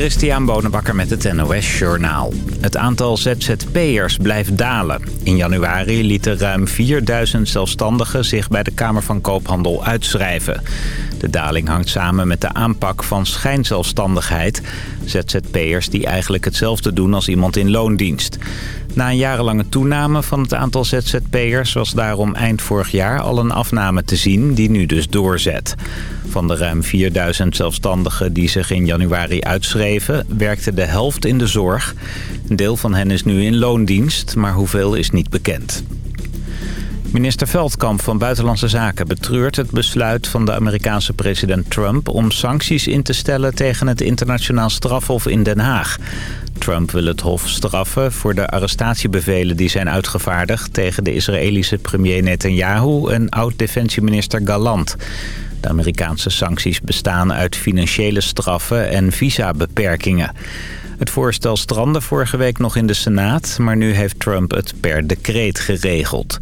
Christian Bonenbakker met het NOS Journaal. Het aantal ZZP'ers blijft dalen. In januari lieten ruim 4000 zelfstandigen zich bij de Kamer van Koophandel uitschrijven. De daling hangt samen met de aanpak van schijnzelfstandigheid. ZZP'ers die eigenlijk hetzelfde doen als iemand in loondienst. Na een jarenlange toename van het aantal ZZP'ers was daarom eind vorig jaar al een afname te zien die nu dus doorzet. Van de ruim 4000 zelfstandigen die zich in januari uitschreven werkte de helft in de zorg. Een deel van hen is nu in loondienst, maar hoeveel is niet bekend. Minister Veldkamp van Buitenlandse Zaken betreurt het besluit van de Amerikaanse president Trump... om sancties in te stellen tegen het internationaal strafhof in Den Haag. Trump wil het hof straffen voor de arrestatiebevelen die zijn uitgevaardigd... tegen de Israëlische premier Netanyahu en oud-defensieminister Galant. De Amerikaanse sancties bestaan uit financiële straffen en visabeperkingen. Het voorstel strandde vorige week nog in de Senaat... maar nu heeft Trump het per decreet geregeld.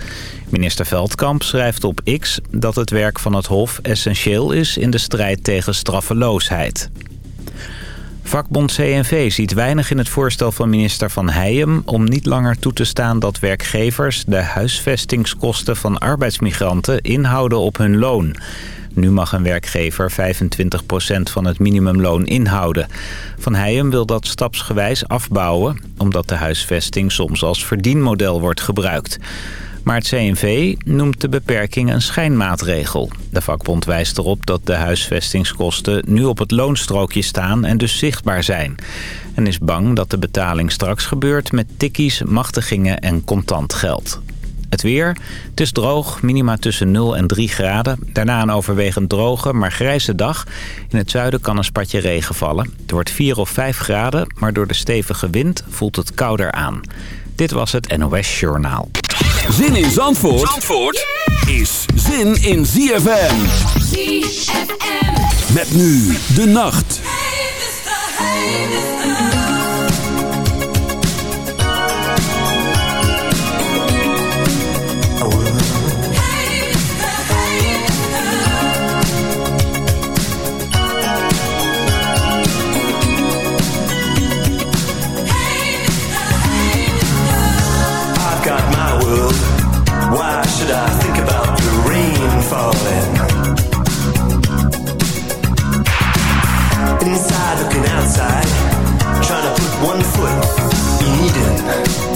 Minister Veldkamp schrijft op X dat het werk van het Hof essentieel is... in de strijd tegen straffeloosheid. Vakbond CNV ziet weinig in het voorstel van minister Van Heijem... om niet langer toe te staan dat werkgevers de huisvestingskosten van arbeidsmigranten inhouden op hun loon. Nu mag een werkgever 25% van het minimumloon inhouden. Van Heijem wil dat stapsgewijs afbouwen... omdat de huisvesting soms als verdienmodel wordt gebruikt. Maar het CNV noemt de beperking een schijnmaatregel. De vakbond wijst erop dat de huisvestingskosten nu op het loonstrookje staan en dus zichtbaar zijn. En is bang dat de betaling straks gebeurt met tikkies, machtigingen en contant geld. Het weer. Het is droog, minima tussen 0 en 3 graden. Daarna een overwegend droge, maar grijze dag. In het zuiden kan een spatje regen vallen. Het wordt 4 of 5 graden, maar door de stevige wind voelt het kouder aan. Dit was het NOS Journaal. Zin in Zandvoort, Zandvoort is zin in ZFM. ZFM. Met nu de nacht. should I think about the rain falling? Inside looking outside, trying to put one foot in Eden.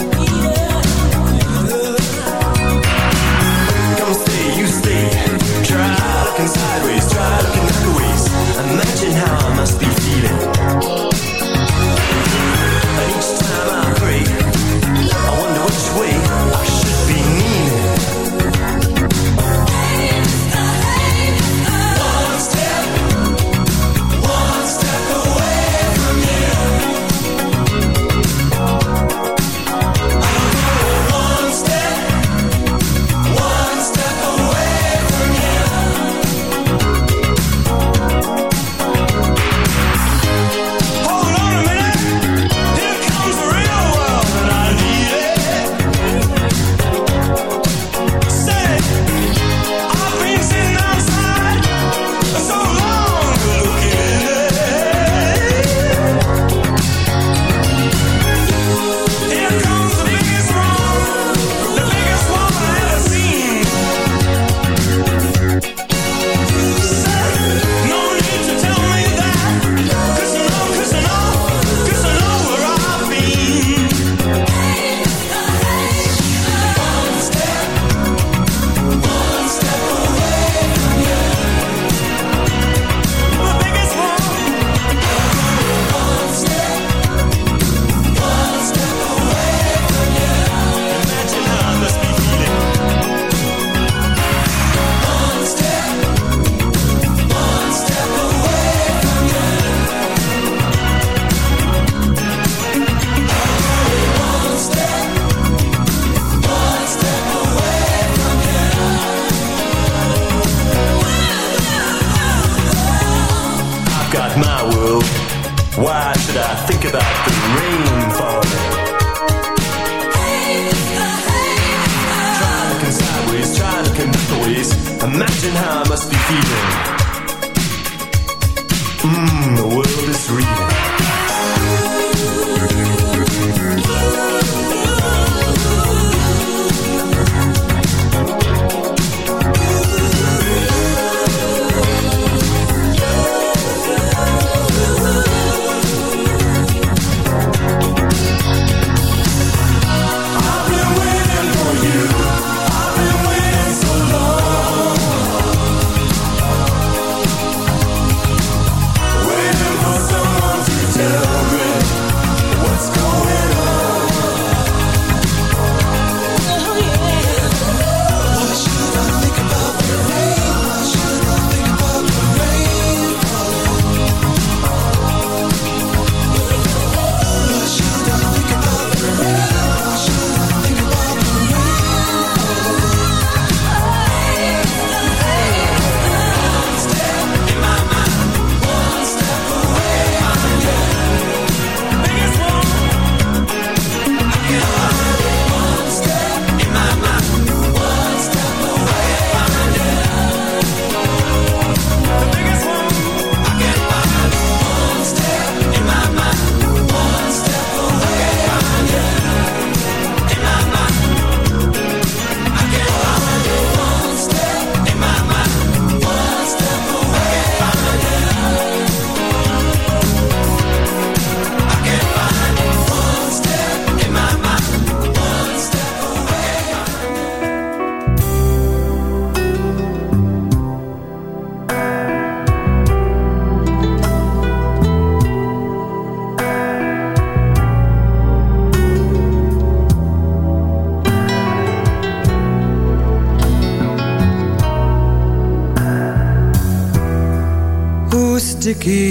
que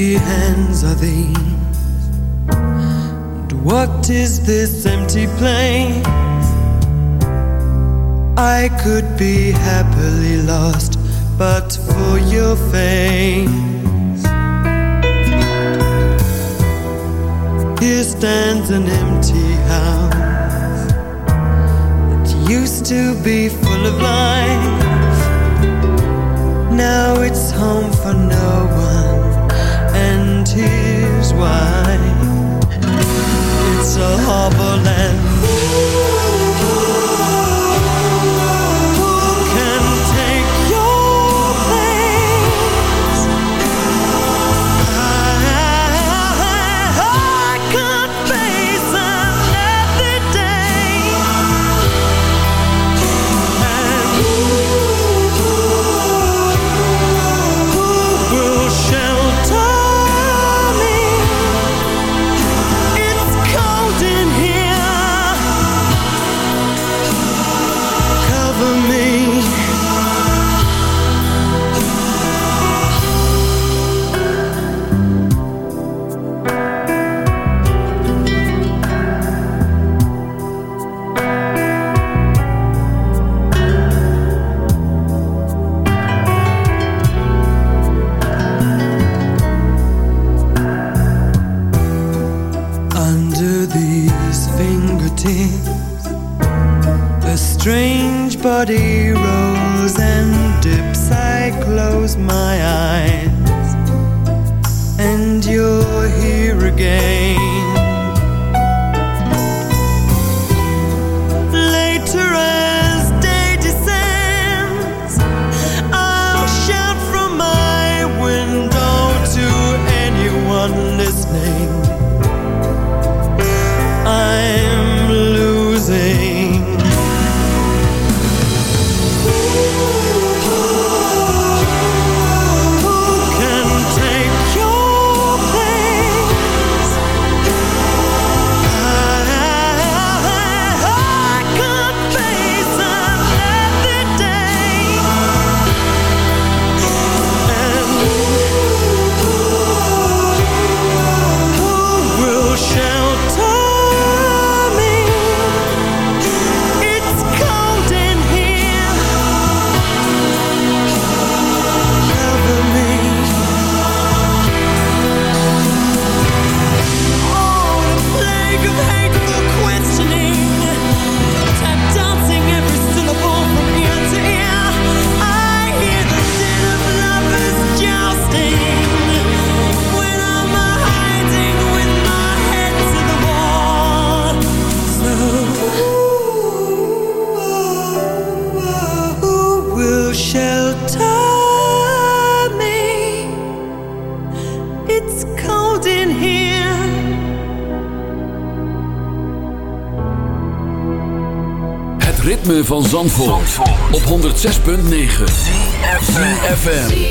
106.9 FM.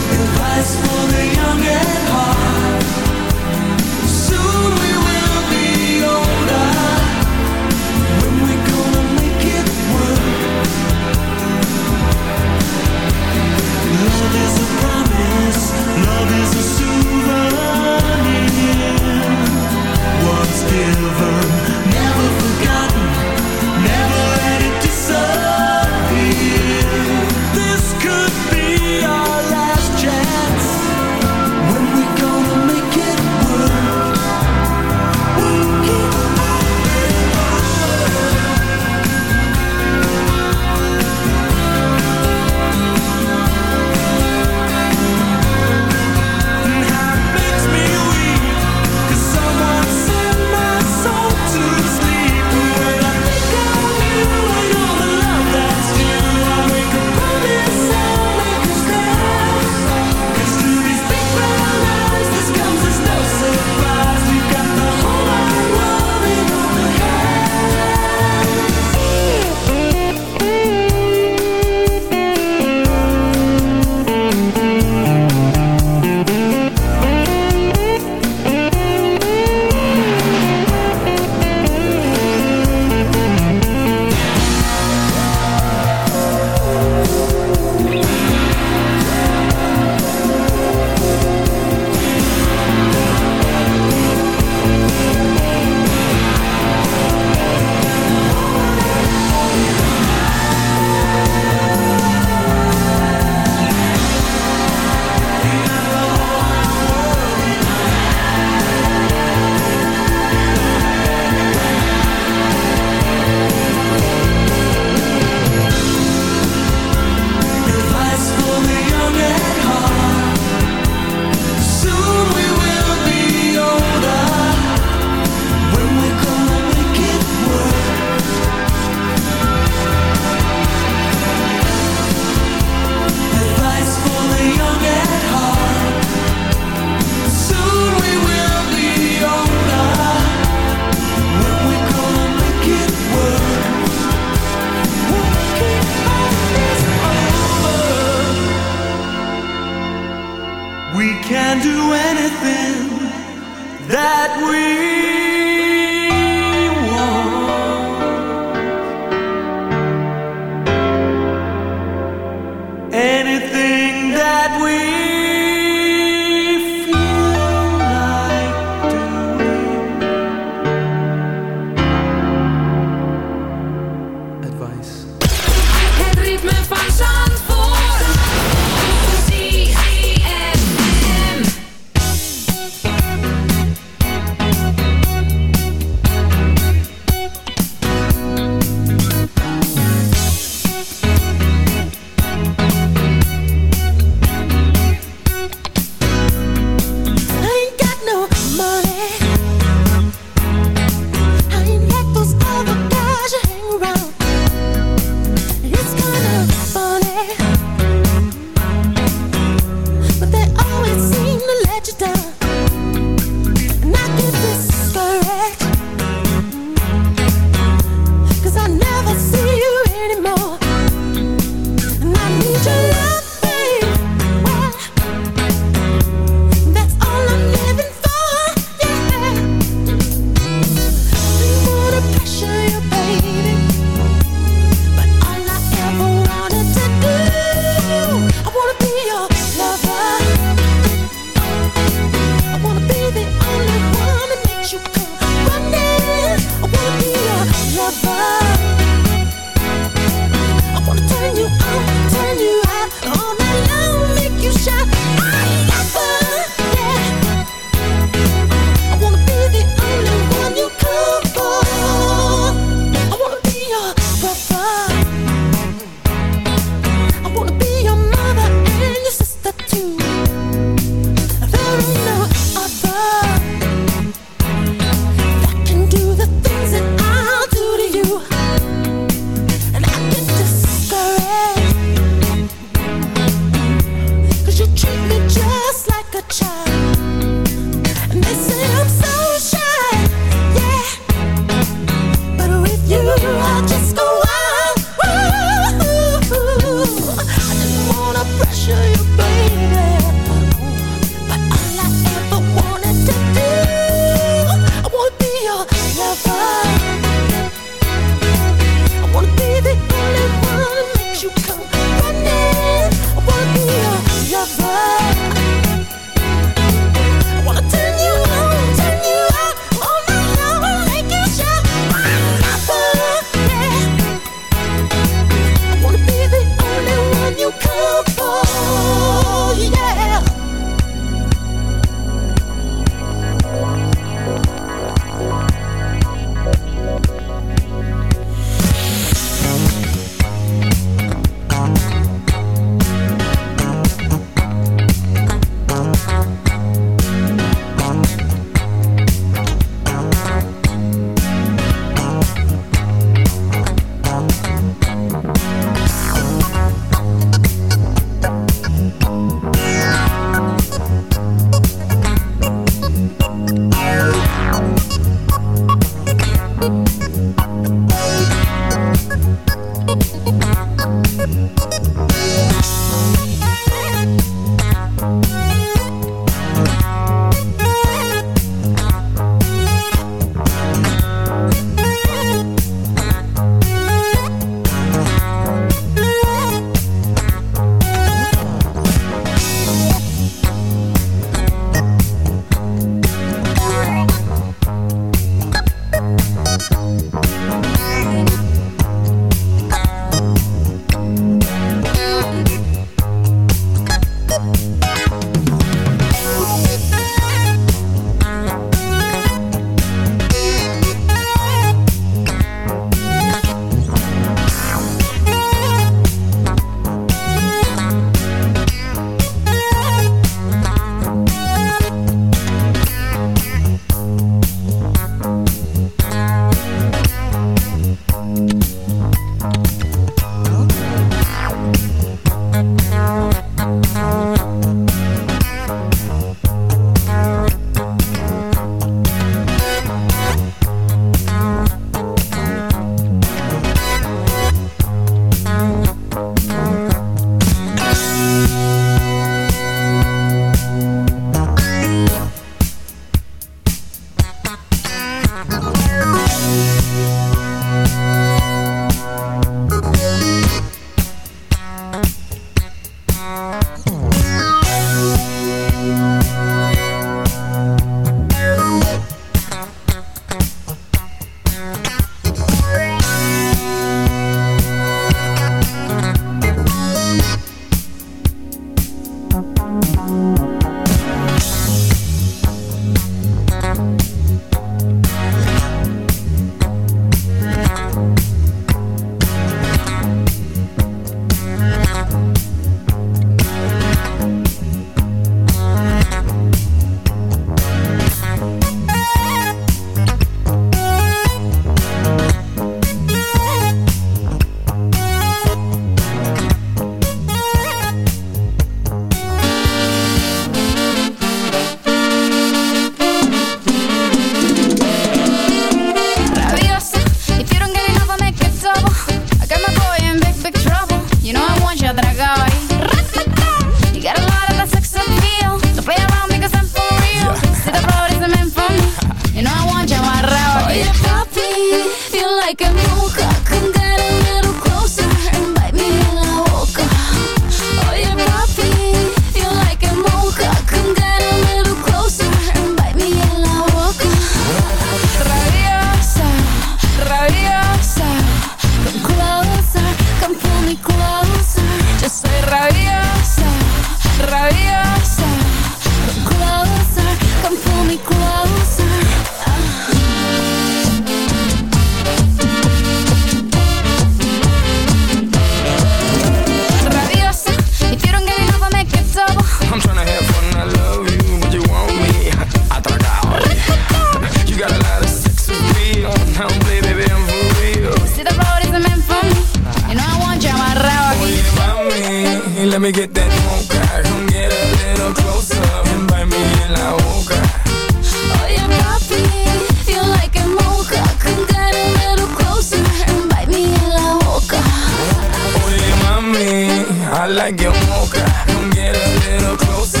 closer.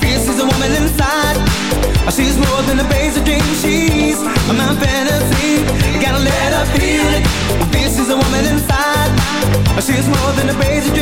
Fierce is a woman inside. She's more than a basic dream. She's my fantasy. Gotta let her feel it. Is woman inside. She's more than a basic dream.